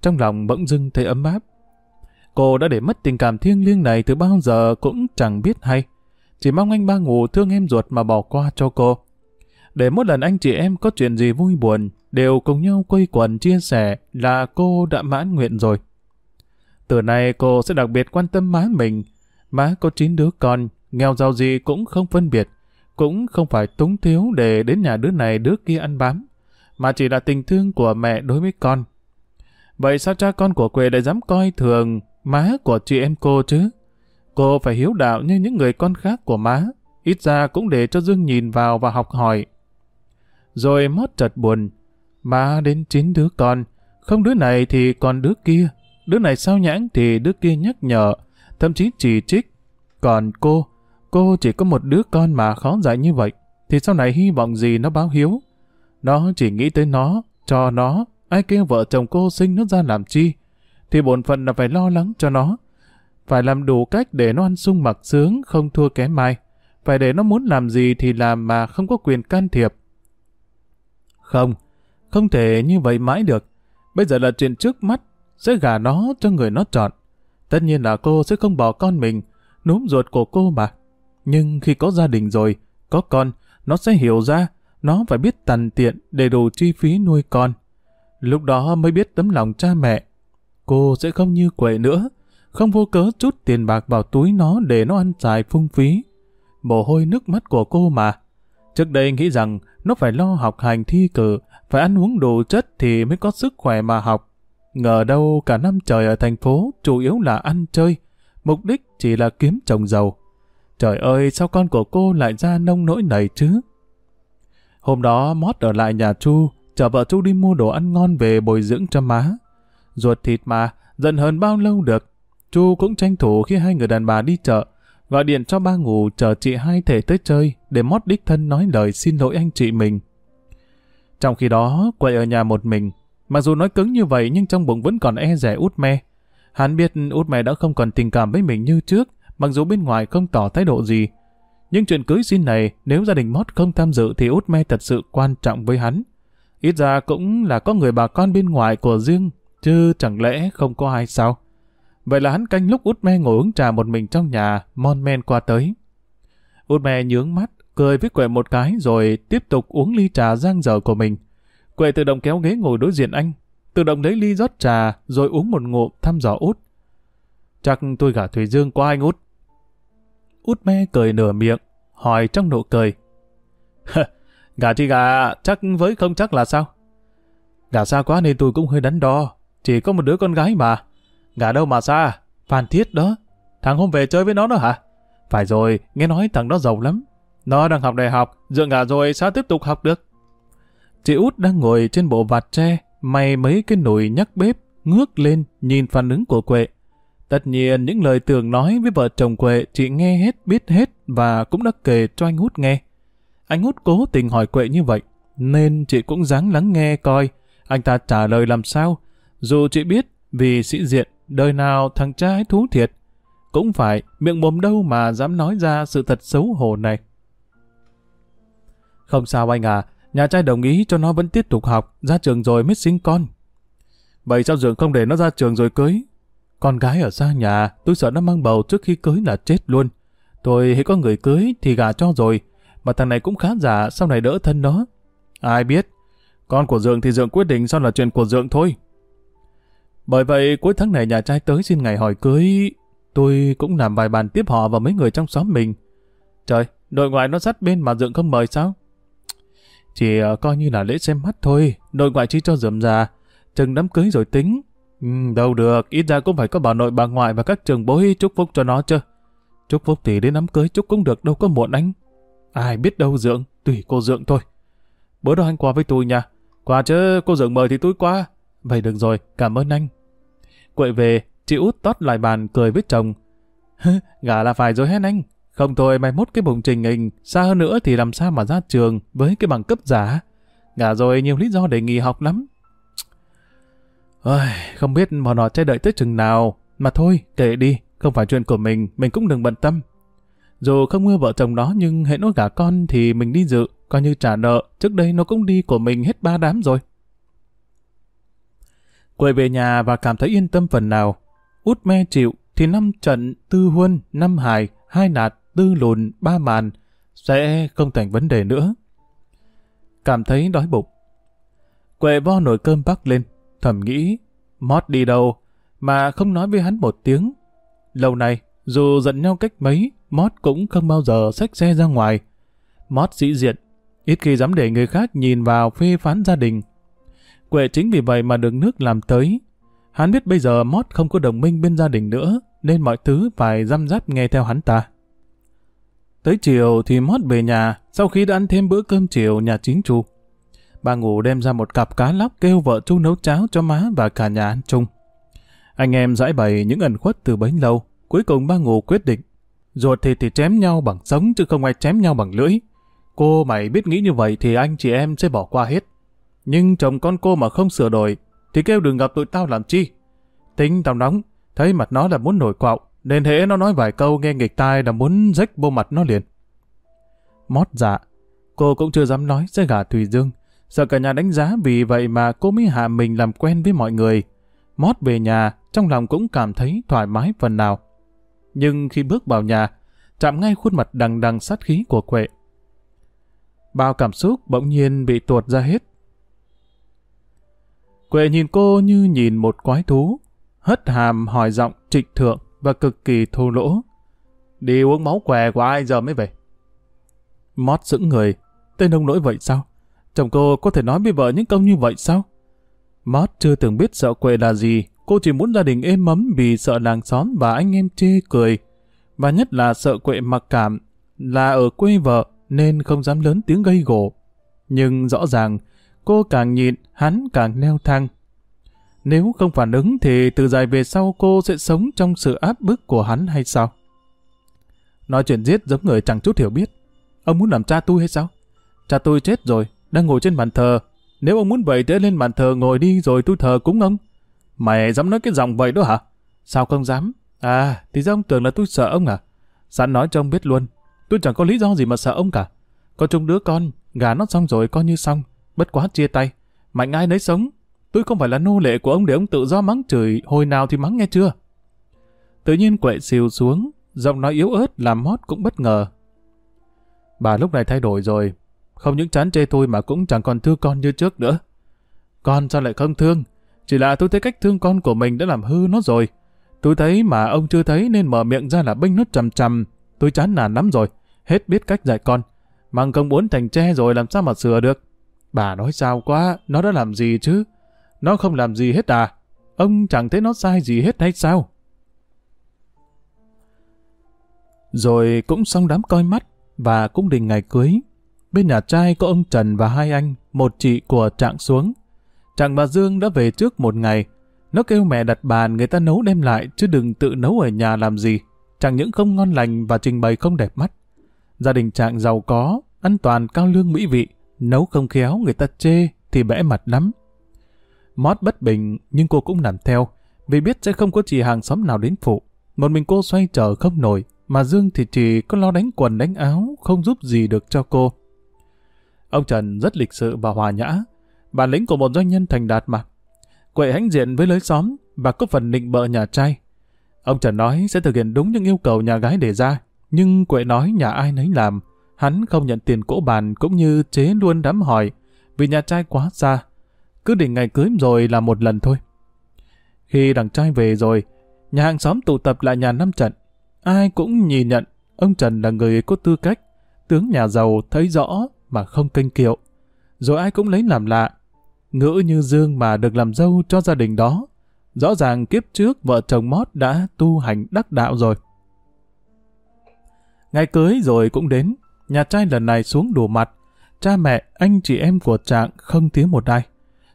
Trong lòng bỗng dưng thấy ấm áp. Cô đã để mất tình cảm thiêng liêng này từ bao giờ cũng chẳng biết hay. Chỉ mong anh ba ngủ thương em ruột mà bỏ qua cho cô. Để mỗi lần anh chị em có chuyện gì vui buồn, đều cùng nhau quây quần chia sẻ là cô đã mãn nguyện rồi. Từ nay cô sẽ đặc biệt quan tâm má mình. Má có chín đứa con, nghèo giàu gì cũng không phân biệt, cũng không phải túng thiếu để đến nhà đứa này đứa kia ăn bám, mà chỉ là tình thương của mẹ đối với con. Vậy sao cha con của quê lại dám coi thường má của chị em cô chứ? Cô phải hiếu đạo như những người con khác của má, ít ra cũng để cho Dương nhìn vào và học hỏi. Rồi mót chật buồn, má đến chín đứa con, không đứa này thì còn đứa kia, đứa này sao nhãng thì đứa kia nhắc nhở, thậm chí chỉ trích. Còn cô, cô chỉ có một đứa con mà khó dạy như vậy, thì sau này hy vọng gì nó báo hiếu. Nó chỉ nghĩ tới nó, cho nó, ai kêu vợ chồng cô sinh nó ra làm chi, thì bổn phận là phải lo lắng cho nó. Phải làm đủ cách để nó ăn sung mặc sướng, không thua kém mai. Phải để nó muốn làm gì thì làm mà không có quyền can thiệp. Không, không thể như vậy mãi được. Bây giờ là chuyện trước mắt, sẽ gả nó cho người nó chọn. Tất nhiên là cô sẽ không bỏ con mình, núm ruột của cô mà. Nhưng khi có gia đình rồi, có con, nó sẽ hiểu ra, nó phải biết tằn tiện để đủ chi phí nuôi con. Lúc đó mới biết tấm lòng cha mẹ. Cô sẽ không như quệ nữa, không vô cớ chút tiền bạc vào túi nó để nó ăn xài phung phí. Mồ hôi nước mắt của cô mà. Trước đây nghĩ rằng nó phải lo học hành thi cử, phải ăn uống đủ chất thì mới có sức khỏe mà học. Ngờ đâu cả năm trời ở thành phố chủ yếu là ăn chơi, mục đích chỉ là kiếm chồng giàu. Trời ơi, sao con của cô lại ra nông nỗi này chứ? Hôm đó Mót ở lại nhà Chu, chờ vợ Chu đi mua đồ ăn ngon về bồi dưỡng cho má. Ruột thịt mà, giận hơn bao lâu được. Chu cũng tranh thủ khi hai người đàn bà đi chợ, gọi điện cho ba ngủ chờ chị hai thể tới chơi để Mót đích thân nói lời xin lỗi anh chị mình. Trong khi đó, quay ở nhà một mình, mặc dù nói cứng như vậy nhưng trong bụng vẫn còn e rẻ út me. Hắn biết út me đã không còn tình cảm với mình như trước, mặc dù bên ngoài không tỏ thái độ gì. Nhưng chuyện cưới xin này, nếu gia đình Mót không tham dự thì út me thật sự quan trọng với hắn. Ít ra cũng là có người bà con bên ngoài của riêng, chứ chẳng lẽ không có ai sao? Vậy là hắn canh lúc út me ngồi uống trà một mình trong nhà, mon men qua tới. Út me nhướng mắt, cười với Quệ một cái rồi tiếp tục uống ly trà giang dở của mình. Quệ tự động kéo ghế ngồi đối diện anh, tự động lấy ly rót trà rồi uống một ngụm thăm dò út. Chắc tôi gả Thủy Dương qua anh út. Út me cười nửa miệng, hỏi trong nụ cười. gà thì gà chắc với không chắc là sao? gà xa quá nên tôi cũng hơi đắn đo, chỉ có một đứa con gái mà. Gả đâu mà xa, Phan Thiết đó. Thằng hôm về chơi với nó đó hả? Phải rồi, nghe nói thằng đó giàu lắm. Nó đang học đại học, dựa gả rồi sao tiếp tục học được? Chị út đang ngồi trên bộ vạt tre, may mấy cái nồi nhắc bếp, ngước lên nhìn phản ứng của Quệ. Tất nhiên những lời tưởng nói với vợ chồng Quệ chị nghe hết biết hết và cũng đã kể cho anh út nghe. Anh út cố tình hỏi Quệ như vậy, nên chị cũng dáng lắng nghe coi anh ta trả lời làm sao. Dù chị biết vì sĩ diện, đời nào thằng trai thú thiệt, cũng phải miệng mồm đâu mà dám nói ra sự thật xấu hổ này. Không sao anh à, nhà trai đồng ý cho nó vẫn tiếp tục học, ra trường rồi mới sinh con. Vậy sao Dượng không để nó ra trường rồi cưới? Con gái ở xa nhà, tôi sợ nó mang bầu trước khi cưới là chết luôn. Tôi hãy có người cưới thì gả cho rồi, mà thằng này cũng khá giả, sau này đỡ thân nó. Ai biết, con của Dượng thì Dượng quyết định sau là chuyện của Dượng thôi. Bởi vậy cuối tháng này nhà trai tới xin ngày hỏi cưới, tôi cũng làm vài bàn tiếp họ và mấy người trong xóm mình. Trời, đội ngoại nó sát bên mà Dượng không mời sao? Chỉ ờ, coi như là lễ xem mắt thôi, nội ngoại chỉ cho dườm già, chừng đám cưới rồi tính. Ừ, đâu được, ít ra cũng phải có bà nội bà ngoại và các trường bối chúc phúc cho nó chứ. Chúc phúc thì đến đám cưới chúc cũng được, đâu có muộn anh. Ai biết đâu Dượng, tùy cô Dượng thôi. Bữa đó anh qua với tôi nha. Qua chứ, cô Dượng mời thì tôi qua. Vậy được rồi, cảm ơn anh. Quậy về, chị út tót lại bàn cười với chồng. (laughs) Gả là phải rồi hết anh. Không thôi mai mốt cái bụng trình hình, xa hơn nữa thì làm sao mà ra trường với cái bằng cấp giả. Gả rồi nhiều lý do để nghỉ học lắm. Ôi, không biết bọn họ che đợi tới chừng nào. Mà thôi, kệ đi, không phải chuyện của mình, mình cũng đừng bận tâm. Dù không mưa vợ chồng nó nhưng hệ nó gả con thì mình đi dự, coi như trả nợ, trước đây nó cũng đi của mình hết ba đám rồi. Quay về nhà và cảm thấy yên tâm phần nào. Út me chịu thì năm trận tư huân, năm hài, hai nạt, tư lùn, ba màn sẽ không thành vấn đề nữa. Cảm thấy đói bụng. Quệ vo nồi cơm bắc lên, thầm nghĩ, mót đi đâu, mà không nói với hắn một tiếng. Lâu nay, dù giận nhau cách mấy, mót cũng không bao giờ xách xe ra ngoài. Mót sĩ diện, ít khi dám để người khác nhìn vào phê phán gia đình. Quệ chính vì vậy mà được nước làm tới. Hắn biết bây giờ mót không có đồng minh bên gia đình nữa, nên mọi thứ phải răm rắp nghe theo hắn ta. Tới chiều thì mót về nhà, sau khi đã ăn thêm bữa cơm chiều nhà chính chu. Bà ngủ đem ra một cặp cá lóc kêu vợ chu nấu cháo cho má và cả nhà ăn chung. Anh em giải bày những ẩn khuất từ bấy lâu, cuối cùng ba ngủ quyết định. Ruột thịt thì chém nhau bằng sống chứ không ai chém nhau bằng lưỡi. Cô mày biết nghĩ như vậy thì anh chị em sẽ bỏ qua hết. Nhưng chồng con cô mà không sửa đổi, thì kêu đừng gặp tụi tao làm chi. Tính tao nóng, thấy mặt nó là muốn nổi quạo, nên hễ nó nói vài câu nghe nghịch tai là muốn rách vô mặt nó liền. Mót dạ, cô cũng chưa dám nói sẽ gả Thùy Dương, sợ cả nhà đánh giá vì vậy mà cô mới hạ mình làm quen với mọi người. Mót về nhà, trong lòng cũng cảm thấy thoải mái phần nào. Nhưng khi bước vào nhà, chạm ngay khuôn mặt đằng đằng sát khí của Quệ. Bao cảm xúc bỗng nhiên bị tuột ra hết. Quệ nhìn cô như nhìn một quái thú, hất hàm hỏi giọng trịnh thượng và cực kỳ thô lỗ. Đi uống máu què của ai giờ mới về? Mót sững người, tên ông nỗi vậy sao? Chồng cô có thể nói với vợ những câu như vậy sao? Mót chưa từng biết sợ quệ là gì, cô chỉ muốn gia đình êm ấm vì sợ làng xóm và anh em chê cười. Và nhất là sợ quệ mặc cảm, là ở quê vợ nên không dám lớn tiếng gây gổ. Nhưng rõ ràng, cô càng nhịn, hắn càng leo thang. Nếu không phản ứng thì từ dài về sau cô sẽ sống trong sự áp bức của hắn hay sao? Nói chuyện giết giống người chẳng chút hiểu biết. Ông muốn làm cha tôi hay sao? Cha tôi chết rồi, đang ngồi trên bàn thờ. Nếu ông muốn vậy thì lên bàn thờ ngồi đi rồi tôi thờ cúng ông. Mày dám nói cái giọng vậy đó hả? Sao không dám? À, thì ra ông tưởng là tôi sợ ông à? Sẵn nói cho ông biết luôn. Tôi chẳng có lý do gì mà sợ ông cả. Có chung đứa con, gà nó xong rồi coi như xong. Bất quá chia tay. Mạnh ai nấy sống. Tôi không phải là nô lệ của ông để ông tự do mắng chửi, hồi nào thì mắng nghe chưa? Tự nhiên quậy xìu xuống, giọng nói yếu ớt làm mót cũng bất ngờ. Bà lúc này thay đổi rồi, không những chán chê tôi mà cũng chẳng còn thương con như trước nữa. Con sao lại không thương? Chỉ là tôi thấy cách thương con của mình đã làm hư nó rồi. Tôi thấy mà ông chưa thấy nên mở miệng ra là bênh nó chầm chầm. Tôi chán nản lắm rồi, hết biết cách dạy con. Bằng công muốn thành tre rồi làm sao mà sửa được. Bà nói sao quá, nó đã làm gì chứ? Nó không làm gì hết à? Ông chẳng thấy nó sai gì hết hay sao? Rồi cũng xong đám coi mắt và cũng định ngày cưới. Bên nhà trai có ông Trần và hai anh, một chị của Trạng xuống. Trạng bà Dương đã về trước một ngày. Nó kêu mẹ đặt bàn người ta nấu đem lại chứ đừng tự nấu ở nhà làm gì. Chẳng những không ngon lành và trình bày không đẹp mắt. Gia đình Trạng giàu có, ăn toàn cao lương mỹ vị, nấu không khéo người ta chê thì bẽ mặt lắm. Mót bất bình nhưng cô cũng làm theo, vì biết sẽ không có chị hàng xóm nào đến phụ. Một mình cô xoay trở không nổi, mà Dương thì chỉ có lo đánh quần đánh áo, không giúp gì được cho cô. Ông Trần rất lịch sự và hòa nhã, bản lĩnh của một doanh nhân thành đạt mà. Quệ hãnh diện với lối xóm và có phần nịnh bợ nhà trai. Ông Trần nói sẽ thực hiện đúng những yêu cầu nhà gái đề ra, nhưng Quệ nói nhà ai nấy làm, hắn không nhận tiền cỗ bàn cũng như chế luôn đám hỏi, vì nhà trai quá xa, cứ định ngày cưới rồi là một lần thôi. Khi đằng trai về rồi, nhà hàng xóm tụ tập lại nhà năm trận. Ai cũng nhìn nhận ông Trần là người có tư cách, tướng nhà giàu thấy rõ mà không kênh kiệu. Rồi ai cũng lấy làm lạ. Ngữ như Dương mà được làm dâu cho gia đình đó. Rõ ràng kiếp trước vợ chồng Mót đã tu hành đắc đạo rồi. Ngày cưới rồi cũng đến, nhà trai lần này xuống đùa mặt. Cha mẹ, anh chị em của Trạng không tiếng một ai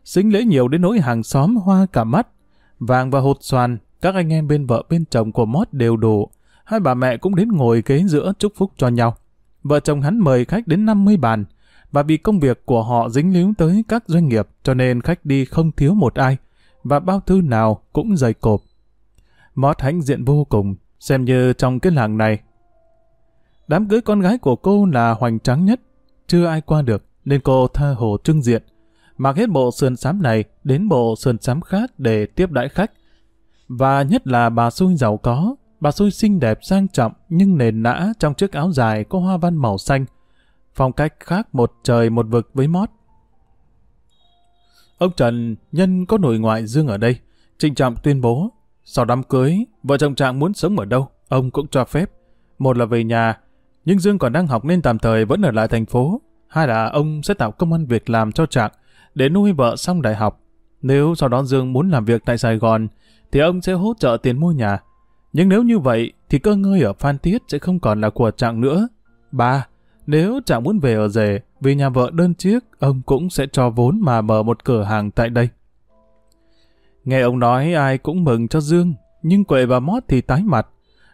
xính lễ nhiều đến nỗi hàng xóm hoa cả mắt. Vàng và hột xoàn, các anh em bên vợ bên chồng của Mót đều đủ. hai bà mẹ cũng đến ngồi kế giữa chúc phúc cho nhau. Vợ chồng hắn mời khách đến 50 bàn, và vì công việc của họ dính líu tới các doanh nghiệp cho nên khách đi không thiếu một ai, và bao thư nào cũng dày cộp. Mót hãnh diện vô cùng, xem như trong cái làng này. Đám cưới con gái của cô là hoành tráng nhất, chưa ai qua được, nên cô tha hồ trưng diện, mặc hết bộ sườn xám này đến bộ sườn xám khác để tiếp đãi khách. Và nhất là bà xui giàu có, bà xui xinh đẹp sang trọng nhưng nền nã trong chiếc áo dài có hoa văn màu xanh. Phong cách khác một trời một vực với mót. Ông Trần nhân có nội ngoại Dương ở đây, trịnh trọng tuyên bố, sau đám cưới, vợ chồng Trạng muốn sống ở đâu, ông cũng cho phép. Một là về nhà, nhưng Dương còn đang học nên tạm thời vẫn ở lại thành phố. Hai là ông sẽ tạo công an việc làm cho Trạng để nuôi vợ xong đại học. Nếu sau đó Dương muốn làm việc tại Sài Gòn, thì ông sẽ hỗ trợ tiền mua nhà. Nhưng nếu như vậy, thì cơ ngơi ở Phan Thiết sẽ không còn là của Trạng nữa. Ba, nếu Trạng muốn về ở rể, vì nhà vợ đơn chiếc, ông cũng sẽ cho vốn mà mở một cửa hàng tại đây. Nghe ông nói ai cũng mừng cho Dương, nhưng Quệ và Mót thì tái mặt.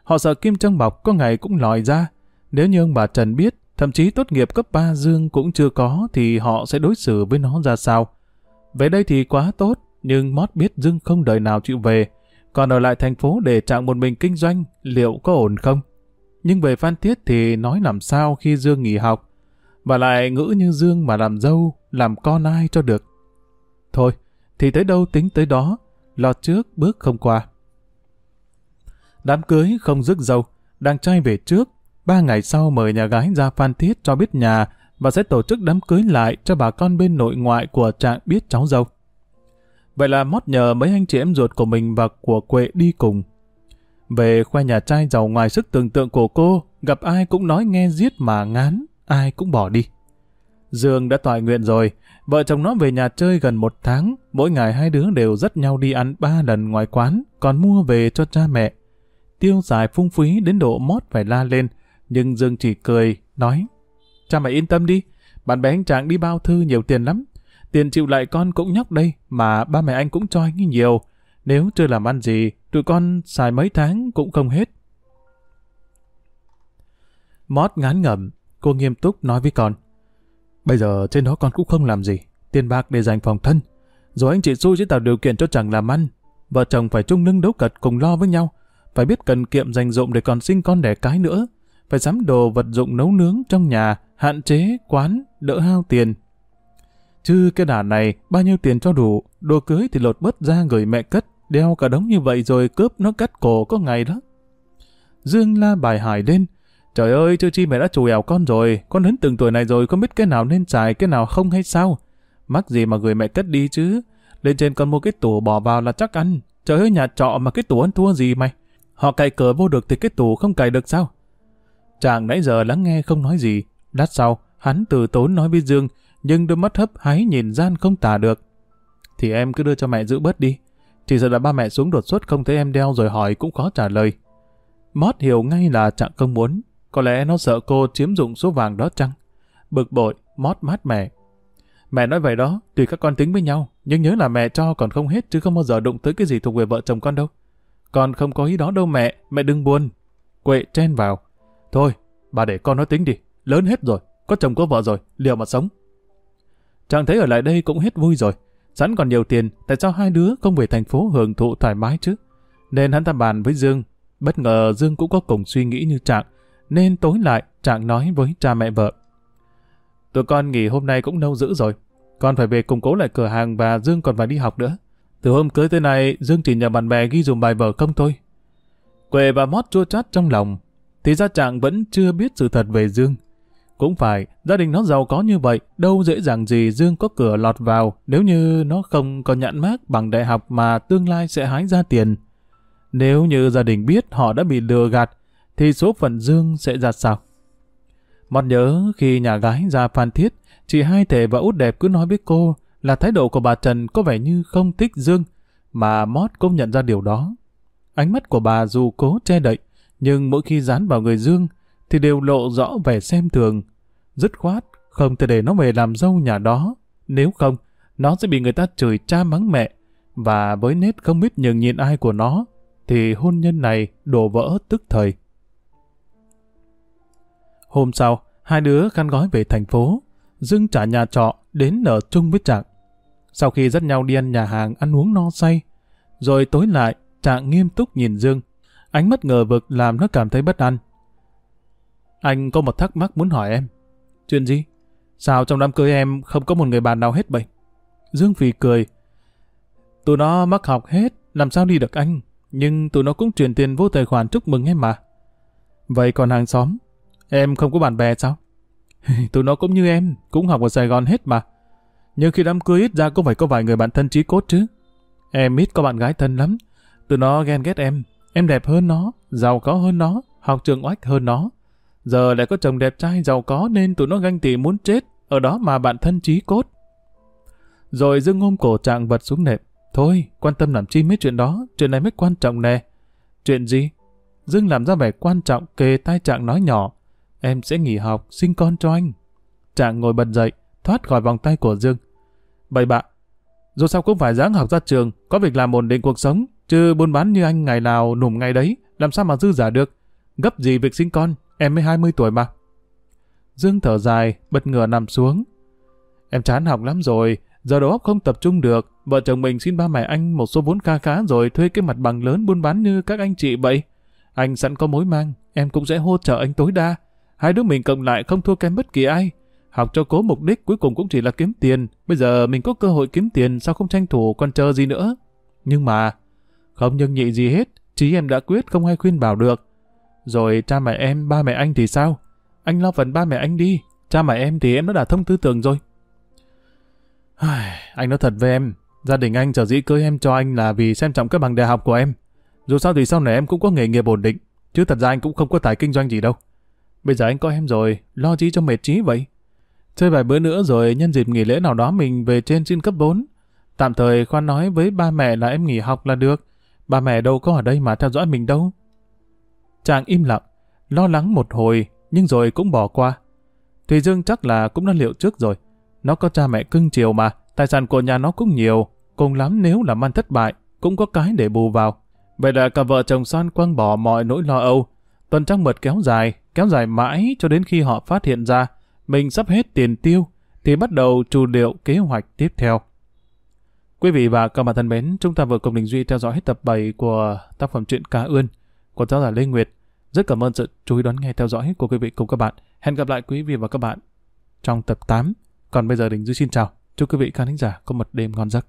Họ sợ kim trong bọc có ngày cũng lòi ra. Nếu như ông bà Trần biết, thậm chí tốt nghiệp cấp 3 Dương cũng chưa có thì họ sẽ đối xử với nó ra sao. Về đây thì quá tốt, nhưng Mót biết Dương không đời nào chịu về. Còn ở lại thành phố để trạng một mình kinh doanh, liệu có ổn không? Nhưng về Phan Thiết thì nói làm sao khi Dương nghỉ học. Và lại ngữ như Dương mà làm dâu, làm con ai cho được. Thôi, thì tới đâu tính tới đó, lọt trước bước không qua. Đám cưới không rước dâu, đang trai về trước, ba ngày sau mời nhà gái ra Phan Thiết cho biết nhà và sẽ tổ chức đám cưới lại cho bà con bên nội ngoại của Trạng biết cháu dâu. Vậy là mót nhờ mấy anh chị em ruột của mình và của Quệ đi cùng. Về khoe nhà trai giàu ngoài sức tưởng tượng của cô, gặp ai cũng nói nghe giết mà ngán, ai cũng bỏ đi. Dương đã toại nguyện rồi, vợ chồng nó về nhà chơi gần một tháng, mỗi ngày hai đứa đều dắt nhau đi ăn ba lần ngoài quán, còn mua về cho cha mẹ. Tiêu xài phung phí đến độ mót phải la lên, nhưng Dương chỉ cười, nói, cha mẹ yên tâm đi, bạn bè anh chàng đi bao thư nhiều tiền lắm, tiền chịu lại con cũng nhóc đây, mà ba mẹ anh cũng cho anh nhiều, nếu chưa làm ăn gì, tụi con xài mấy tháng cũng không hết. Mót ngán ngẩm, cô nghiêm túc nói với con. Bây giờ trên đó con cũng không làm gì, tiền bạc để dành phòng thân. Rồi anh chị xui sẽ tạo điều kiện cho chàng làm ăn. Vợ chồng phải chung lưng đấu cật cùng lo với nhau. Phải biết cần kiệm dành dụng để còn sinh con đẻ cái nữa. Phải sắm đồ vật dụng nấu nướng trong nhà, hạn chế, quán, đỡ hao tiền. Chứ cái đà này, bao nhiêu tiền cho đủ, đồ cưới thì lột bớt ra gửi mẹ cất, đeo cả đống như vậy rồi cướp nó cắt cổ có ngày đó. Dương la bài hải lên, Trời ơi, chưa chi mẹ đã chủ ẻo con rồi, con đến từng tuổi này rồi con biết cái nào nên xài, cái nào không hay sao? Mắc gì mà gửi mẹ cất đi chứ? Lên trên con mua cái tủ bỏ vào là chắc ăn. Trời ơi, nhà trọ mà cái tủ ăn thua gì mày? Họ cày cửa vô được thì cái tủ không cày được sao? Chàng nãy giờ lắng nghe không nói gì. Đắt sau, hắn từ tốn nói với Dương, nhưng đôi mắt hấp háy nhìn gian không tả được. Thì em cứ đưa cho mẹ giữ bớt đi. Chỉ sợ là ba mẹ xuống đột xuất không thấy em đeo rồi hỏi cũng khó trả lời. Mót hiểu ngay là chàng không muốn, có lẽ nó sợ cô chiếm dụng số vàng đó chăng? Bực bội, mót mát mẹ. Mẹ nói vậy đó, tùy các con tính với nhau, nhưng nhớ là mẹ cho còn không hết chứ không bao giờ đụng tới cái gì thuộc về vợ chồng con đâu. Con không có ý đó đâu mẹ, mẹ đừng buồn. Quệ chen vào. Thôi, bà để con nói tính đi, lớn hết rồi, có chồng có vợ rồi, liệu mà sống. Chàng thấy ở lại đây cũng hết vui rồi. Sẵn còn nhiều tiền, tại sao hai đứa không về thành phố hưởng thụ thoải mái chứ? Nên hắn ta bàn với Dương. Bất ngờ Dương cũng có cùng suy nghĩ như Trạng, nên tối lại Trạng nói với cha mẹ vợ. Tụi con nghỉ hôm nay cũng lâu dữ rồi. Con phải về củng cố lại cửa hàng và Dương còn phải đi học nữa. Từ hôm cưới tới nay, Dương chỉ nhờ bạn bè ghi dùm bài vở không thôi. Quệ và mót chua chát trong lòng, thì ra Trạng vẫn chưa biết sự thật về Dương. Cũng phải, gia đình nó giàu có như vậy, đâu dễ dàng gì Dương có cửa lọt vào nếu như nó không có nhãn mát bằng đại học mà tương lai sẽ hái ra tiền. Nếu như gia đình biết họ đã bị lừa gạt, thì số phận Dương sẽ ra sao? Mọt nhớ khi nhà gái ra Phan Thiết, chị hai thể và út đẹp cứ nói với cô là thái độ của bà Trần có vẻ như không thích Dương, mà Mót cũng nhận ra điều đó. Ánh mắt của bà dù cố che đậy, nhưng mỗi khi dán vào người Dương thì đều lộ rõ vẻ xem thường. Dứt khoát, không thể để nó về làm dâu nhà đó. Nếu không, nó sẽ bị người ta chửi cha mắng mẹ. Và với nét không biết nhường nhịn ai của nó, thì hôn nhân này đổ vỡ tức thời. Hôm sau, hai đứa khăn gói về thành phố. Dương trả nhà trọ đến ở chung với Trạng. Sau khi dắt nhau đi ăn nhà hàng ăn uống no say, rồi tối lại, Trạng nghiêm túc nhìn Dương. Ánh mắt ngờ vực làm nó cảm thấy bất an. Anh có một thắc mắc muốn hỏi em. Chuyện gì? Sao trong đám cưới em không có một người bạn nào hết bệnh? Dương Phì cười. Tụi nó mắc học hết, làm sao đi được anh? Nhưng tụi nó cũng truyền tiền vô tài khoản chúc mừng em mà. Vậy còn hàng xóm, em không có bạn bè sao? (laughs) tụi nó cũng như em, cũng học ở Sài Gòn hết mà. Nhưng khi đám cưới ít ra cũng phải có vài người bạn thân trí cốt chứ. Em ít có bạn gái thân lắm. Tụi nó ghen ghét em. Em đẹp hơn nó, giàu có hơn nó, học trường oách hơn nó. Giờ lại có chồng đẹp trai giàu có nên tụi nó ganh tị muốn chết. Ở đó mà bạn thân trí cốt. Rồi Dương ôm cổ trạng vật xuống nệm. Thôi, quan tâm làm chi mấy chuyện đó, chuyện này mới quan trọng nè. Chuyện gì? Dương làm ra vẻ quan trọng kề tai Trạng nói nhỏ. Em sẽ nghỉ học, sinh con cho anh. Trạng ngồi bật dậy, thoát khỏi vòng tay của Dương. Bậy bạ, dù sao cũng phải dáng học ra trường, có việc làm ổn định cuộc sống, chứ buôn bán như anh ngày nào nổm ngày đấy, làm sao mà dư giả được. Gấp gì việc sinh con, em mới 20 tuổi mà. Dương thở dài, bật ngửa nằm xuống. Em chán học lắm rồi, giờ đầu óc không tập trung được, vợ chồng mình xin ba mẹ anh một số vốn kha khá rồi thuê cái mặt bằng lớn buôn bán như các anh chị vậy. Anh sẵn có mối mang, em cũng sẽ hỗ trợ anh tối đa. Hai đứa mình cộng lại không thua kém bất kỳ ai. Học cho cố mục đích cuối cùng cũng chỉ là kiếm tiền. Bây giờ mình có cơ hội kiếm tiền sao không tranh thủ còn chờ gì nữa. Nhưng mà, không nhưng nhị gì hết, chí em đã quyết không ai khuyên bảo được. Rồi cha mẹ em, ba mẹ anh thì sao? Anh lo phần ba mẹ anh đi. Cha mẹ em thì em đã đã thông tư tưởng rồi. anh nói thật với em, gia đình anh sở dĩ cưới em cho anh là vì xem trọng các bằng đại học của em. Dù sao thì sau này em cũng có nghề nghiệp ổn định, chứ thật ra anh cũng không có tài kinh doanh gì đâu. Bây giờ anh có em rồi, lo gì cho mệt trí vậy? Chơi vài bữa nữa rồi nhân dịp nghỉ lễ nào đó mình về trên xin cấp 4. Tạm thời khoan nói với ba mẹ là em nghỉ học là được. Ba mẹ đâu có ở đây mà theo dõi mình đâu. Chàng im lặng, lo lắng một hồi, nhưng rồi cũng bỏ qua. Thùy Dương chắc là cũng đã liệu trước rồi. Nó có cha mẹ cưng chiều mà, tài sản của nhà nó cũng nhiều. Cùng lắm nếu làm ăn thất bại, cũng có cái để bù vào. Vậy là cả vợ chồng Son quăng bỏ mọi nỗi lo âu. Tuần trăng mật kéo dài, kéo dài mãi cho đến khi họ phát hiện ra mình sắp hết tiền tiêu, thì bắt đầu trù liệu kế hoạch tiếp theo. Quý vị và các bạn thân mến, chúng ta vừa cùng Đình Duy theo dõi hết tập 7 của tác phẩm truyện Cá Ươn của tác giả Lê Nguyệt. Rất cảm ơn sự chú ý đón nghe theo dõi của quý vị cùng các bạn. Hẹn gặp lại quý vị và các bạn trong tập 8. Còn bây giờ Đình Duy xin chào. Chúc quý vị khán giả có một đêm ngon giấc.